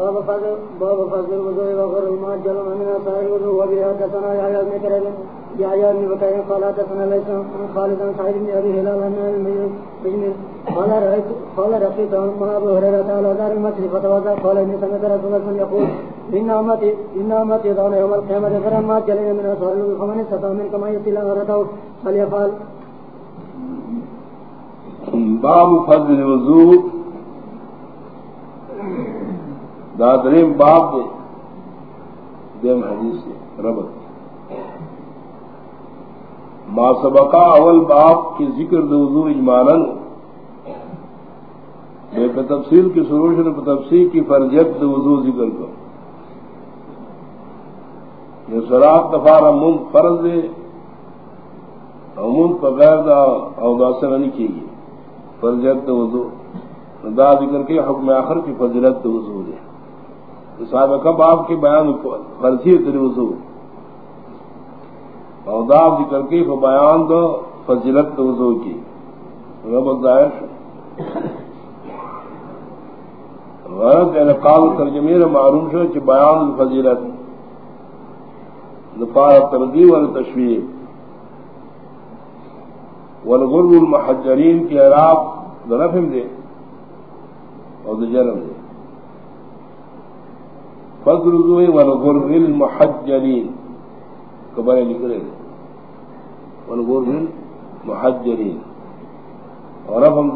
باب فضل باب فضل الوضوء وغير الماء جل من صار الوضوء وبها حدثنا يا يا بن كريم يا يا بن بكير قال حدثنا ليس عن خالد بن سعيد بن ابي هلال عن المجنون قال رايت قال رقيت مع ابو هريره على دار المسجد فتوضا قال اني سمعت رسول الله يقول ان امتي ان امتي دون يوم القيامه فلما جلنا من اصحاب الوضوء فمن استطاع منكم ان يطيل غرته فليفعل باب فضل الوضوء دادریم باب دے دیم حدیث سے ربط ما سبقا اول باب کی ذکر دو اجمالا. بے تفصیل کی سروش نے تفصیل کی فرجت وضو ذکر کو یہ سراب دفار امن فرض دے امن بغیر دا اوداسن نہیں کی گئی. فرجت وضو دا ذکر کے حکم آخر کی فضلت وضو دے کب آپ کے بیان فرضی تری وضو۔ اوداب ذکر کے بیان دو، فضیلت وضو کی۔ رب الظاہر۔ غرض انقال ترجمیر معروف ہے کہ بیان فضیلت دفاع ترغیب اور تشویر والغر المحجرین کی عراب درفم دے اور جرم دے۔ فضل روئے والغر المحجرین کبھر نکلے والغر المحجرین اور اب ہم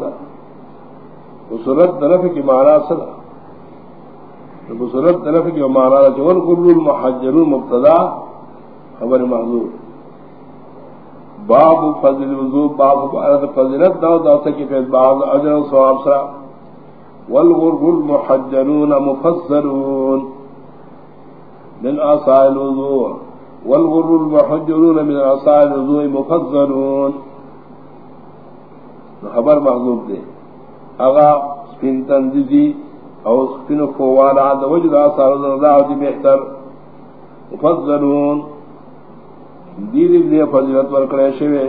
سرت طرف کی مارا سدا سرت طرف کی مارا والغر المحجرون مبتدا خبر محضور باب فضل الوضو باب فضلت دو دو سکی فیض، بعض اجر و سواب سرا۔ والغر المحجرون مفسرون من آساء الوضوء والغر المحجرون من آساء الوضوء مفضلون. خبر محضوب دے اغا سپین تندزی او سپین فوانا دا وجد آساء الوضوء دی بہتر مفضلون. دیر ابن فضلت ورکڑے شوے.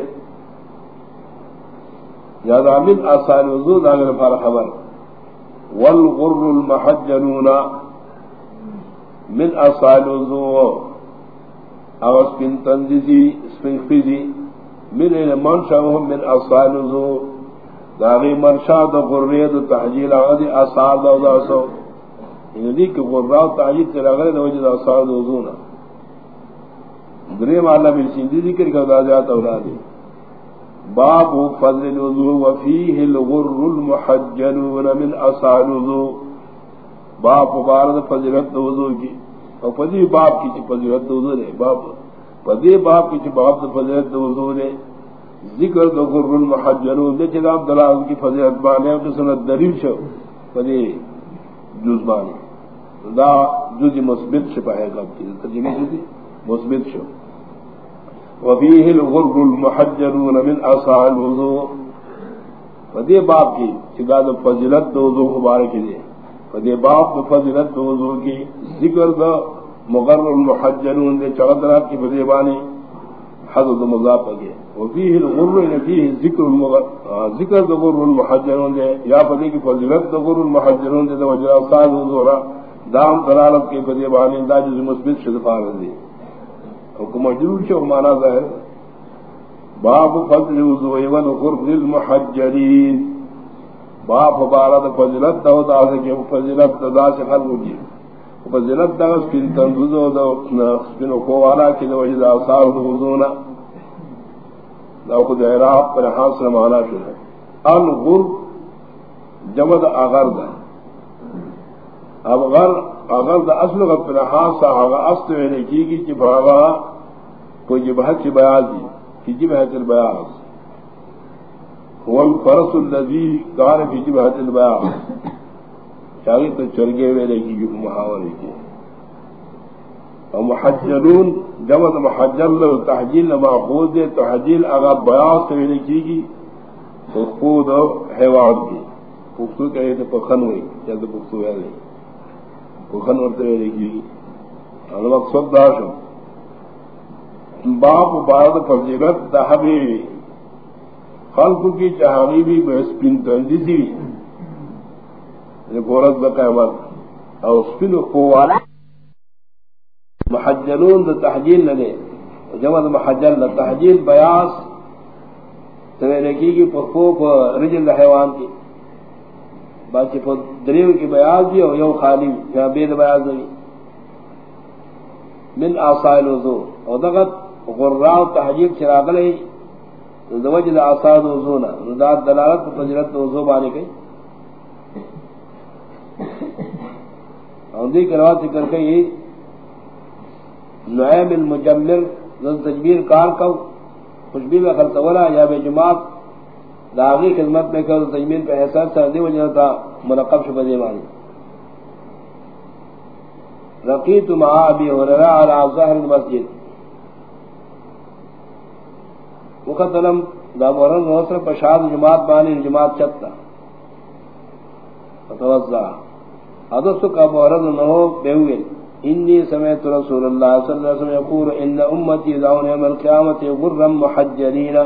یاد آمین آساء الوضوء دا اگر فار خبر. والغر المحجرون من اصال وضو او سپن تندزی سپن خفزی من این منشاهم من اصال وضو داغی منشا دا غرید تحجیل آغا اصال دا دا سو. ان دی کہ غراد تحجیل تر اغلی دا وجد اصال وضو نا. دریم اللہ بلسین دی ذکر کا دا جات اولادی باب فضل الوضو وفیه الغر المحجلون من اصال وضو باپ مبارد فضیلت وضو کی. اور پدی باپ کی چی فضیلت وضو نے باپ۔ پدی باپ کی چی باپ سے فضیلت وضو نے ذکر دو غر المحجرون دے چلا عبداللہ کی فضیلت بانے اور سنت دلیل شو۔ پدی جز بانے۔ دا جز مثبت شپاہے گا ترجمہ جو دی مثبت شو۔ وفیہ الغر المحجرون من اصحاب الوضو پدی باپ کی چی دا فضیلت وضو مبارک دے۔ فدی باپ فضلت وضو کی۔ ذکر دا مغر المحجرون دے چغدرات کی فدی حضرت مضاف اگے وفیہ الغر نفیہ ذکر المغر ذکر دا غر المحجرون دے۔ یا فدی کی فضلت دا غر المحجرون دے دا وجہ صاحب وضو دام دلالت کی فدی دا جز مثبت شد فارد حکم مجرور شو مانا ظاہر۔ باب فضل وضو ایوان غر المحجرین باپ بارد فضلت دا دا کہ فضلت دا سے خلق کی۔ فضلت دا سپین تنزو دا سپین قوانا کی دا وجد آثار وضونا دا خود عراق پر حاصل مانا شده الغر جمد اغر دا اب غر اغر دا اصل غد پر حاصل اغا اصل وینے کی گی چی بھاگا کوئی جبہت چی بیازی کی جبہت چی بیازی والفرس الذي كان في جبهة البيع چاہیے تو چرگے میں لگی جو محاورے کی جی۔ اور محجلون جمع محجل تحجیل ماخوذ دے تحجیل اگر بیاس سے لکھی گی، تو خود حیوان کی۔ پختو کہے تو پخن ہوئی یا تو پختو ہے نہیں۔ پخن ورتے لکھی گی۔ اور مقصد داشم باپ بارد فضیلت دہبی خلق کی چہانی بھی بحث پن تنجی تھی۔ یعنی گورت بقیمت او سپین قوالا محجلون دا تحجیل لدے جمع دا محجل دا تحجیل بیاس. سویرے کی کی پخو پا رجل دا حیوان کی باچی پا دریو کی بیاس دی او یو خالی یا بید بیاس دی من آسائل وضو او دغت غراء تحجیل چراغ لئی دوجہ دا آسائل وضونا دا دلالت پا فجرت وضو بانے کئی اور دی کروات ذکر کئی نعیم المجمر ذن تجبیر کار کو خوشبی میں خلطولا یا بے جماعت داغی خدمت میں کرو تجمیر پہ احساس سر دی وجہ تا منقب شبہ دیوانی رقیت مع ابی حررہ علی ظہر المسجد۔ مقدلم دا مورن نوسر پشاد جماعت بانی جماعت چکتا۔ فتوزہ حدث کا مورد نو بیوئل انی سمیت رسول اللہ صلی اللہ علیہ وسلم یقول ان امتی دعون یوم القیامت غرم محجرین۔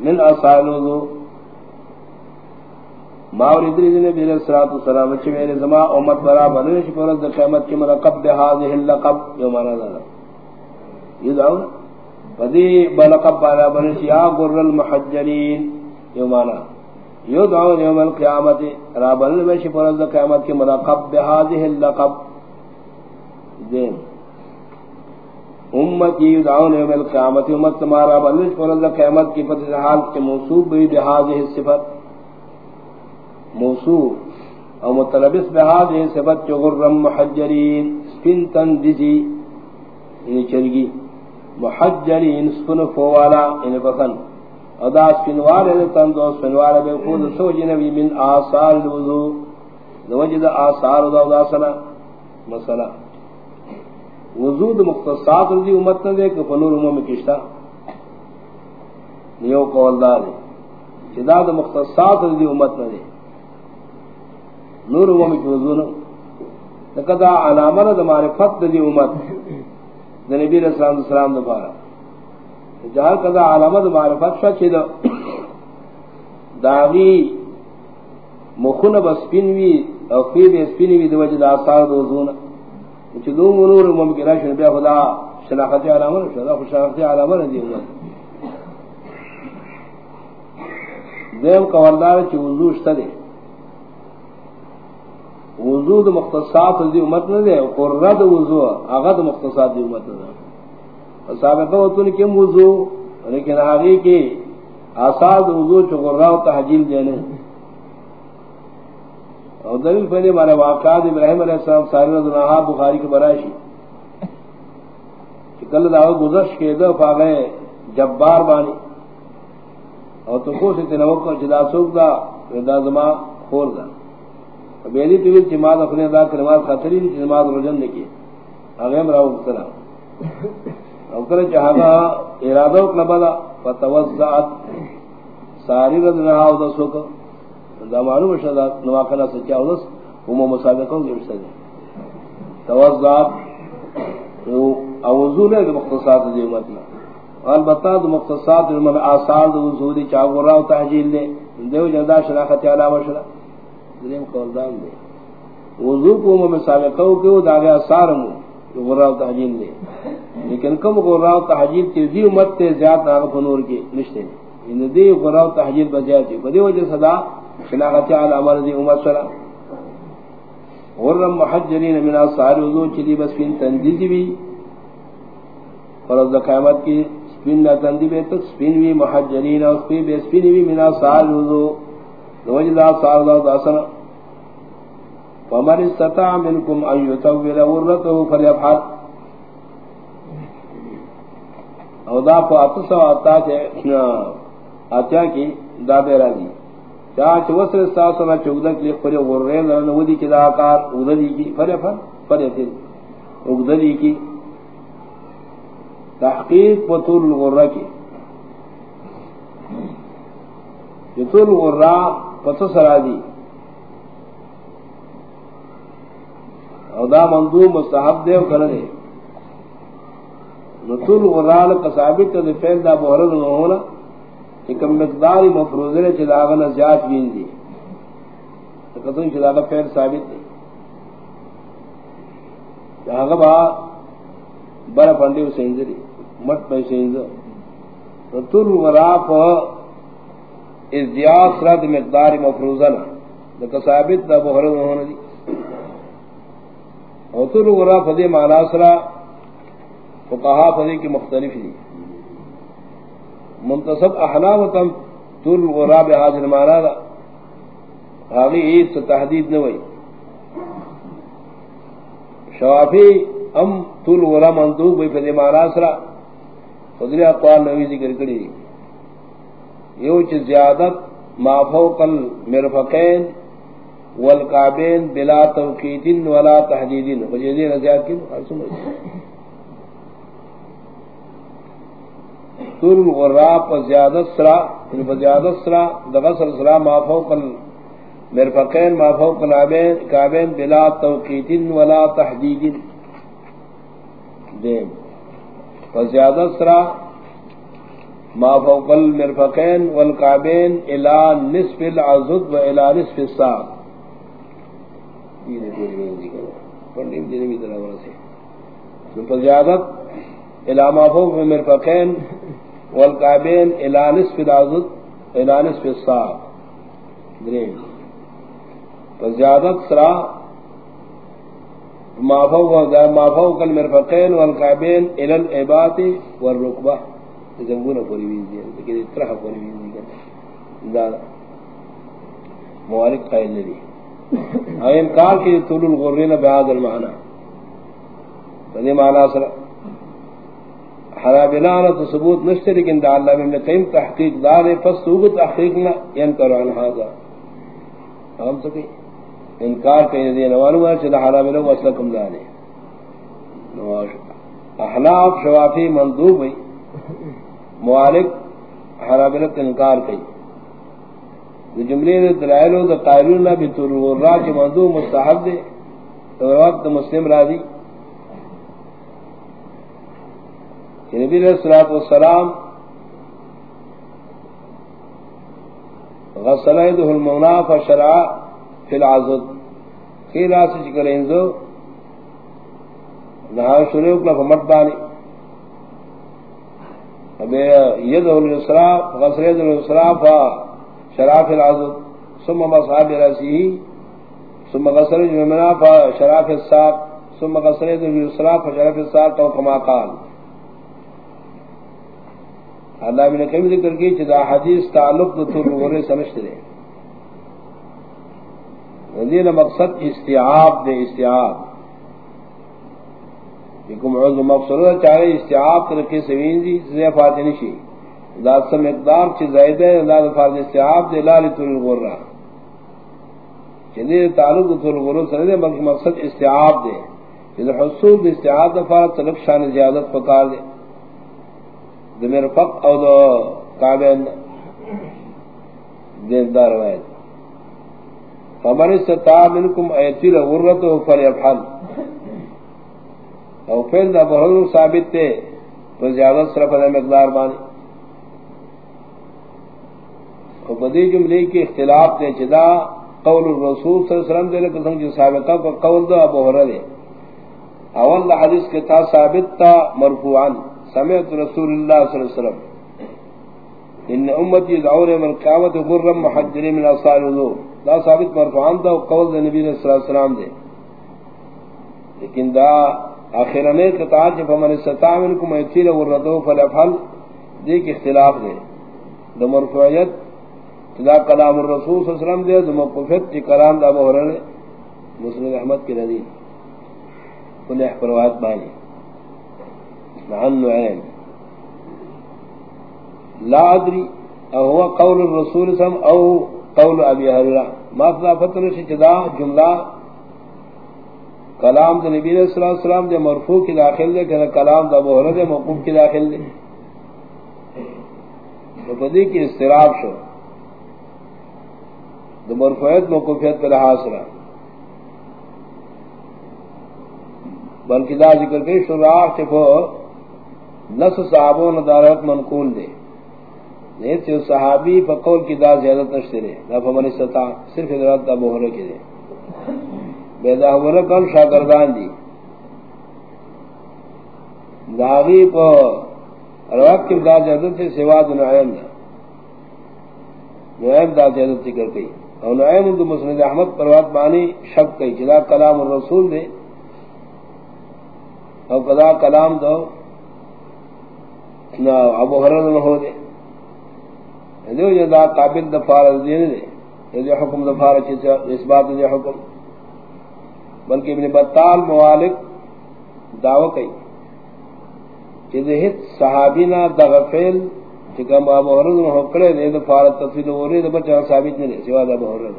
من اصحال وضو ماوری دری نبی علیہ الصلوۃ والسلام چ میرے زما امت برا بنش پر د قیامت کی مرقب بهذه اللقب یوم انا یدعون فدی بلقب بالا بنش یا غر المحجرین یوم انا یدعون یوم القیامت رابل میں شفرز قیامت کے مراقب بهذه اللقب. دین. امتی یدعون یوم القیامت، امت تمہارا بلش فرز قیامت کی فتح حال کے موصوب بھی بهذه الصفت موصوب او متلبس بهذه الصفت جو غرم محجرین سپنتن دزی یعنی چرگی محجرین سپن فوالا یعنی بخن. ادا سنوار تن دو سنوار بے خود سو جنبی من آثار الوضو وجد آثار دا دا سنا مسئلہ. وضو دا مختصات رضی امت نہ دے کہ فنور امم کشتا. نیو قول دار ہے جدا دا مختصات رضی امت نہ دے. نور امم کی وضو نہ لکدا علامر دا معرفت دی امت. دا نبی علیہ السلام دا سلام دا بارا جہاں کذا علامت معرفت شا چھے دا داغی مخون بسپنوی او خیب اسپنوی دو وجد آثار دو زونا چھے دو منور ممکنہ شنو بیا خدا شناختی علامت شنو خود شناختی علامت دی امت دیم قوردار چھے وضو شتا دے. وضو دا مختصات دی امت نہ دے قرد وضو اغد مختصات دی امت نہ دے سابقہ وطن کے وضو لیکن آگے کے آساد وضو چغرہ و تحجیل دینے اور دلیل پہلے ہمارے واقعات ابراہیم علیہ السلام ساری رضا بخاری کے برائشی کل دعوی گزش کے دو فاغے جبار بانی اور تو کو سے تنوک کو جدا سوک دا دا زما خور دا بیدی تیویل چی ماد اخلی دا کرمات خطری دی چی نماز رجن نکی اغیم راو سلام او کر چاہا ارادہ کلبدا فتوزعت ساری رد رہا او دسو کو دا معلوم شدا نواقنا سچا او دس ہم مسابقوں کے رشتہ دے توزعت او وضو نے مختصات دی امتنا البتہ دو مختصات من آثار دو وضو دی چاہو راو تحجیل دے دیو جدا شراخت علامہ شرا دریم قول دام دے وضو کو مسابقوں کے دا گیا سارمو غراء تحجیل دے لیکن کم غراء تحجیل کی دی امت تے زیادہ ناغت نور کی نشتے ان دی غراء تحجیل بجائے تھی بدی وجہ صدا شناغت علی عمل دی امت صلا غرم محجرین من اصحار وضو چلی بس فین تندیدی بھی فرض قیامت کی سپین نہ تندی بے تک سپین بھی محجرین اور سپین بے سپین بھی من اصحار وضو. وجد اصحار اللہ داسنا فمن استطاع منكم ان يطول ورته فليفعل او دا پا اتسا آتا چے آتیا کی دا بیرا دی۔ چاہ چھ وصل استاسنا چگدک لی پری غرین لرن ودی چی دا آکار اگدلی کی فری فر فری تیر اگدلی کی۔ تحقیق پا طول الغرہ کی۔ جو طول الغرہ پتس سرا دی۔ او دا مندوب مستحب دے کرے دے۔ نطول غرال قصابت دے فیل دا بہرد نہ ہونا کہ کم مقدار مفروض ہے چلا غنا زیاد وین دی کتن چلا دا فیل ثابت دی. آغا با برا بر پنڈی سینزری مت پہ سینز تر ورا پ ازدیاد سرد مقدار مفروضا لکا ثابت دا بحرد ہونا دی اور تر ورا فدی مانا سرا فقہا فدی کی مختلف دی. منتصب احنام تم تر ورا بحاضر مانا دا. حالی عید سے تحدید نوئی شوافی ام طول ورا مندوب بھئی فدی مانا سرا. فدری اقوال نوی ذکر کری یو چ زیادت ما فوق المرفقین والقابین بلا توقید ولا تحدید وجدی زیاد کی ارسم طول غراب زیادت سرا ان پر زیادت سرا دغسر سرا ما فوق المرفقین ما فوق القابین بلا توقید ولا تحدید دیم فزیادت سرا ما فوق المرفقین والقابین الى نصف العزد و الى نصف الساق فزیادت الى ما فوق المرفقین والقابین الى نصف العزد الى نصف الساق درین فزیادت سرا ما فوق المرفقین والقابین الى العبات والرکبہ. زنگونا پوری ویزی ہے لیکن اترہ پوری ویزی ہے. دا موالک قائل لی او انکار کی طول الغرین بعاد المعنی. فدی معنی سر حرابنانا تو ثبوت نشتے، لیکن دا اللہ میں قیم تحقیق دارے، پس سوگت تحقیقنا ینکر یعنی عن حاضر۔ ہم سکی انکار کئی دین وانو ہے چھتا حرابنانا کو اسلکم احناف، شوافی، مندوب ہوئی موالک حرابلت انکار کی جملے دلائل و قائلون بھی تر کی موضوع مستحب دے۔ تو وقت مسلم راضی کہ نبی علیہ الصلوۃ والسلام غسل يده المونا فشرع في العزد خیر اس ذکر انزو، نہ ہاں شروع کو مت بانی. يده اليسرى غسل يده اليسرى فشراف العضد. ثم مصعب رأسه ثم غسل اليمنى فشراف الساق، ثم غسل يده اليسرى فشراف الساق كما قال. اللہ میں نے کبھی ذکر کی چدا حدیث تعلق تو غرے سمجھتے رہے مقصد استعاب دے، استعاب۔ مقصود چاہے استعاب ترقی سوین دی سے فاتح نشی ذات سے مقدار چھ زائد ہے اللہ فاتح استعاب دے لالی تو طول الغرہ چندی تعلق طول الغرہ سنے دے مقصد استعاب دے۔ جدو حصول دے، استعاب دے فارت تلق شان زیادت پکار دے۔ دے میرے فق او دو قابین دین دار روایت. فمن استطاع منکم ایتیل غررتو فلیفحل او فیل دا بہت ثابت تے تو زیادہ صرف دا مقدار بانی او بدی جملے کی اختلاف تے چدا قول الرسول صلی اللہ علیہ وسلم دے لکہ سنجھ ثابتہ پر قول دا ابو حرد اول حدیث کے تا ثابت تا مرفوعان سمیت رسول اللہ صلی اللہ علیہ وسلم. ان امتی دعور من قیامت غرم محجری من اصال وضو دا ثابت مرفوعان دا قول دا نبی صلی اللہ علیہ وسلم دے لیکن دا آخر میں قطعات جب ہم نے ستا منکم ایتیل وردو فلفل دیکھ اختلاف دے دو مرفوعیت جدا کلام الرسول صلی اللہ علیہ وسلم دے دو مقفت جی کلام دا بہرن مسلم احمد کی ردی کل احپروات بانی معنی نوعین لا ادری او قول الرسول صلی اللہ قول ابی حرہ ما فلا فتر شی جدا جملہ کلام دے نبی صلی اللہ علیہ وسلم دے مرفوع کی داخل دے کہ کلام دا بہر دے موقوف کی داخل دے. تو بدی کی استراب شو. دے مرفوعیت موقوفیت پر لحاظ رہا بلکہ دا ذکر کے شراح چکو نس صحابوں نے دارت منقول دے۔ نیت صحابی فقول کی دا زیادت نشتے نشترے نا فمن استطاع صرف ادرات دا بہر کی دے۔ بیدا ہمارا کم شاگردان دی۔ داغی پا رواب کی امداد جہدت سے سوا دو نعیم دا۔ نعیم دا جہدت ذکر کئی۔ اور نعیم دو مسند احمد پر وقت بانی شک کئی جدا کلام الرسول دے۔ اور قضا کلام دو نا، ابو حرر نہو دے۔ یعنی دیو جدا قابل دفار دین یعنی دے یہ حکم دفار چیزا اس بات دے حکم۔ بلکہ ابن بطال موالک دعوی کئی چیز کہ صحابینا دغفیل چکم ابو حرد نے حکڑے دے دے فارت تفصیل ہو رہی دے بچہ ثابت نہیں سوا دے ابو حرد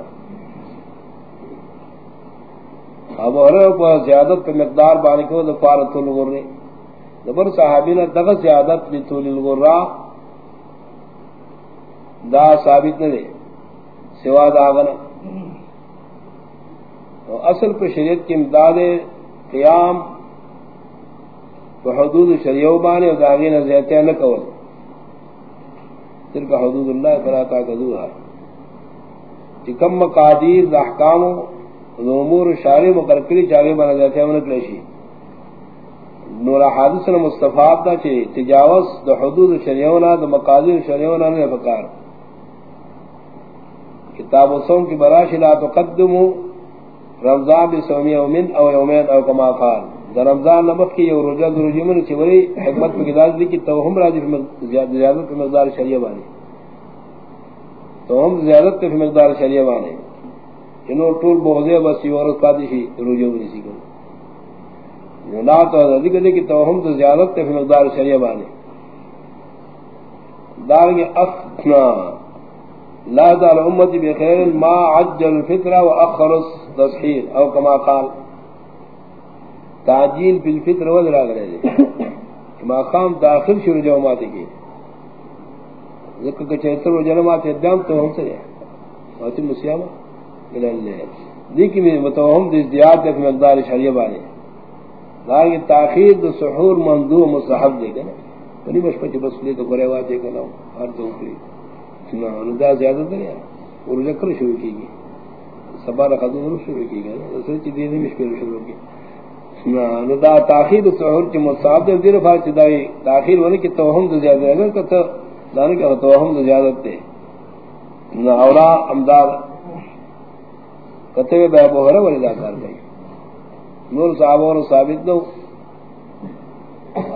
ابو حرد کو زیادت پہ مقدار بانے کو دے فارت طول صحابینا دغ زیادت بھی طول ہو دا ثابت نہیں سوا دا آغنا اصل پہ شریعت کی امداد قیام تو حدود شریعو بانے اور داغین زیادتیاں نہ کول. تلک حدود اللہ فلا تاکدوها چی کم مقادیر دا احکام و امور شاری مقرکلی چاگے بانا زیادتیاں نکلشی نور حادث نے مصطفیٰ دا چی تجاوز دا حدود شریعونا دا مقادیر شریعونا نے فکار کتاب و سوم کی براشی لا تقدمو رمضان بسومی اومن او یومین او کما قال در رمضان نمک کی اور روزہ در روزہ من چوری حکمت میں گداز دی کہ تو ہم راضی زیادت پہ مقدار شریعہ بانے۔ تو ہم زیادت پہ مقدار شریعہ بانے۔ انہوں طول بہزے بس یہ عورت پادشی روزہ من اسی کو لا تو حضرت کہ کہ تو زیادت مقدار شریعہ بانے۔ لا دار امتی بخیر ما عجل الفطرہ و اخر التصحیر، او کما قال۔ الفطر دے داخل شروع جو کی۔ ذکر کہ چہتر و جنم مسیامہ۔ دیکھی میں متوہم دیس دیاد دیکھ مقدار شریع بانے۔ لارنگی تاخیر دو سحور مندو مصحب دے گا پنی بس پچھ بس لے تو گرے واتے گا ہر دو کری ندا زیادہ دے اور ذکر شروع کی گی۔ سبا رکھا دو شروع کی گی گا سوچی دینے مشکل شروع کی۔ دا تاخیر دو سحور کی مصاب دے، دیر فار چدائی تاخیر ہونے کی توہم تو زیادہ اگر کہ تو دانے کا توہم تو زیادہ تے نہ اولا امداد۔ کتے بے بہرہ والی دا کار گئی نور صحابوں نے ثابت دو.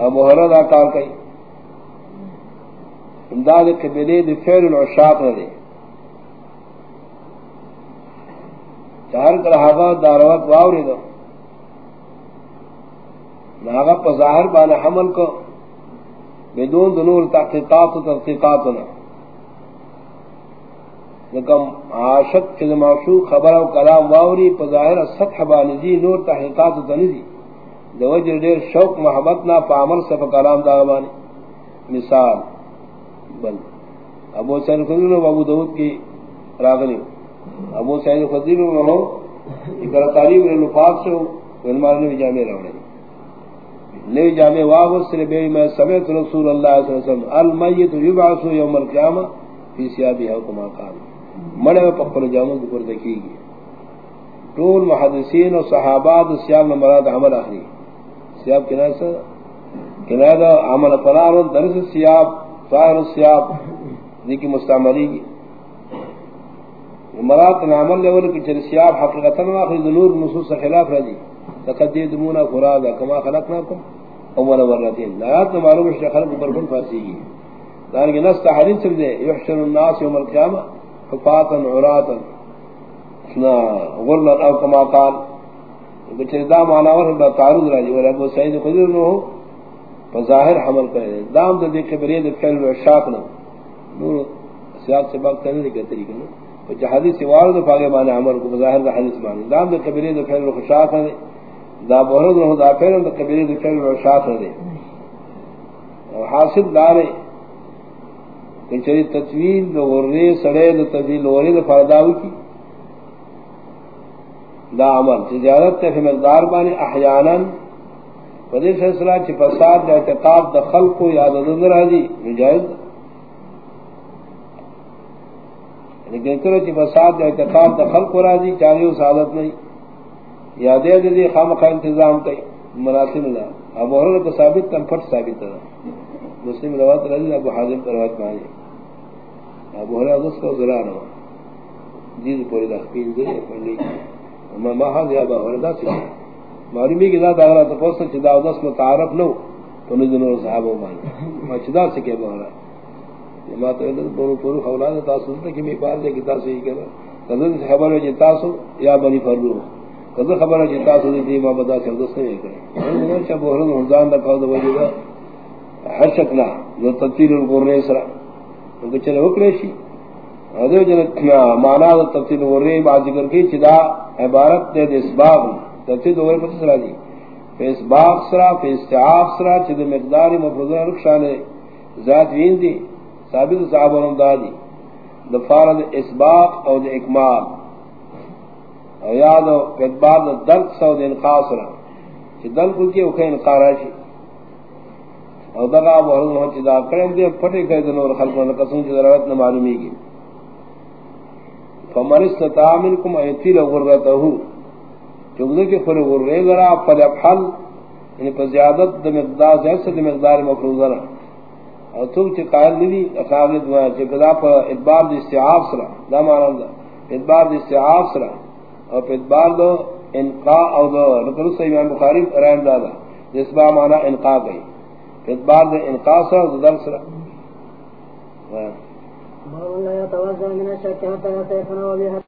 ابو ہرہ دا کار گئی امداد قبلے دی فعل العشاق نہ دے. چار کر حقا داروت واوری دو. ناغا پا ظاہر بانا حمل کو. بدون دنور تحقیقات و تحقیقات نہ. لکم عاشق چیز معشوق خبر و کلام واوری، پا ظاہر سطح بانزی، نور تحقیقات و تنزی دو وجر دیر شوق محبتنا پا عمل سے پا کلام داغبانی مثال، بل. ابو سید خضر و ابو دعوت کی راغلی. ابو سید خضر و ہو اکرا تعلیم لفاق سے ہو علمان نے جامع روڑے لے جامع واغس سے بے میں سمعت رسول اللہ صلی اللہ علیہ وسلم، المیت یبعث یوم القیامہ فی سیابہ کما قال مڑے میں پکڑ جامع پر دیکھی گی طول محدثین و صحابہ سیاب میں مراد عمل اخری سیاب کنا سے کنا دا عمل قرار درس سیاب ظاہر سیاب دیکھی مستعملی کی مراد عمل لیول کی چر سیاب حقیقتا واخری نور نصوص خلاف رضی تقدمونا قرادا کما خلقناکم اول ورتين لا يات معلوم ہے خلق پر بن فارسی کی دار کے نس تحریم سے دے يحشر الناس يوم القيامه حفاتا عراتا نا غل او كما قال. بچے دا معنی اور تعارض راجی اور ابو سعید خضر نو بظاہر حمل کرے دام دے دیکھ بری دے فعل و شاق نہ نور سیاق سے بات کرنے کے طریقے میں جو حدیث سے وارد فاگے معنی عمل کو بظاہر دا حدیث معنی. دام دے کبری دے فعل و شاق نہ دا بہرد رہو دا پیر دا قبیلی دا کل رشاق دے. حاصل دارے کہ چلی تطویل دا غرری سڑے دا تطویل غرری دا فرداوی کی دا عمل. تجارت تے فی مقدار بانی احیانا فدی فیصلہ چی فساد دا اعتقاد دا خلق کو یاد نظر آدی مجائز لیکن کرو چی فساد دا اعتقاد دا خلق کو راضی چاہیے اس عادت نہیں یا دے دے خام انتظام کئی مناسب اللہ ابو حرر کو ثابت تم پھٹ ثابت تھا مسلم روایت رضی اللہ ابو حازم کا روایت میں آئی ابو حرر ادس کو ذرا نہ جیز پوری دا پین دے پڑلی ما ما ہا یا ابو حرر دا سی۔ معلومی کی ذات اگر تو پوچھ چدا ادس متعارف نو، تو نے دنوں صحابہ مان ما چدا سے کہ ابو حرر ما تو ادھر بولو پورو اولاد تاسو تے کہ میں بار دے کی تاسو ہی کرا کدن خبر ہے جی جتاسو یا بنی فرلو کدو خبر ہے جی جتا سو دی ما بدا سے دوست نہیں کرے میں چا بہرن رمضان دا قاعدہ وجہ ہر شکلا جو تفصیل القرنے سرا۔ تو چلے وکڑے شی۔ ادو جن مانا دا تفصیل القرنے با ذکر کی چدا عبارت دے اسباب تفصیل القرنے پر سرا جی۔ دی پہ اسباب سرا پہ استعاف سرا چد مقدار مفروضہ رخشان ذات وین دی، ثابت صحابہ دا دی۔ دفارد اسباب او اکمال۔ او یاد او بعد درد سو دین قاصرا چ دل کل کی او کین قاراشی او دغا ابو ہن ہو چ دا کرم دی پھٹے کہے دن اور خلق نے قسم کی ضرورت نہ معلومی کی فمن استطاع منكم ایتی لغرته چوگدے کے پر غر ذرا پر حل یعنی پر زیادت د مقدار جیسے د مقدار مفروضہ نہ اور تم چ قائل نہیں اقابل دعا چ گدا پر ادبار دی استعاف سرا دا معنی ادبار دی استعاف سرا اور پھر بار دو انقاء او دو رکل سے امام بخاری رحم دادا جس با معنی انقاء گئی پھر بار انقاص انقاء سر دو درس يتوزع من الشك حتى يتيقن وبها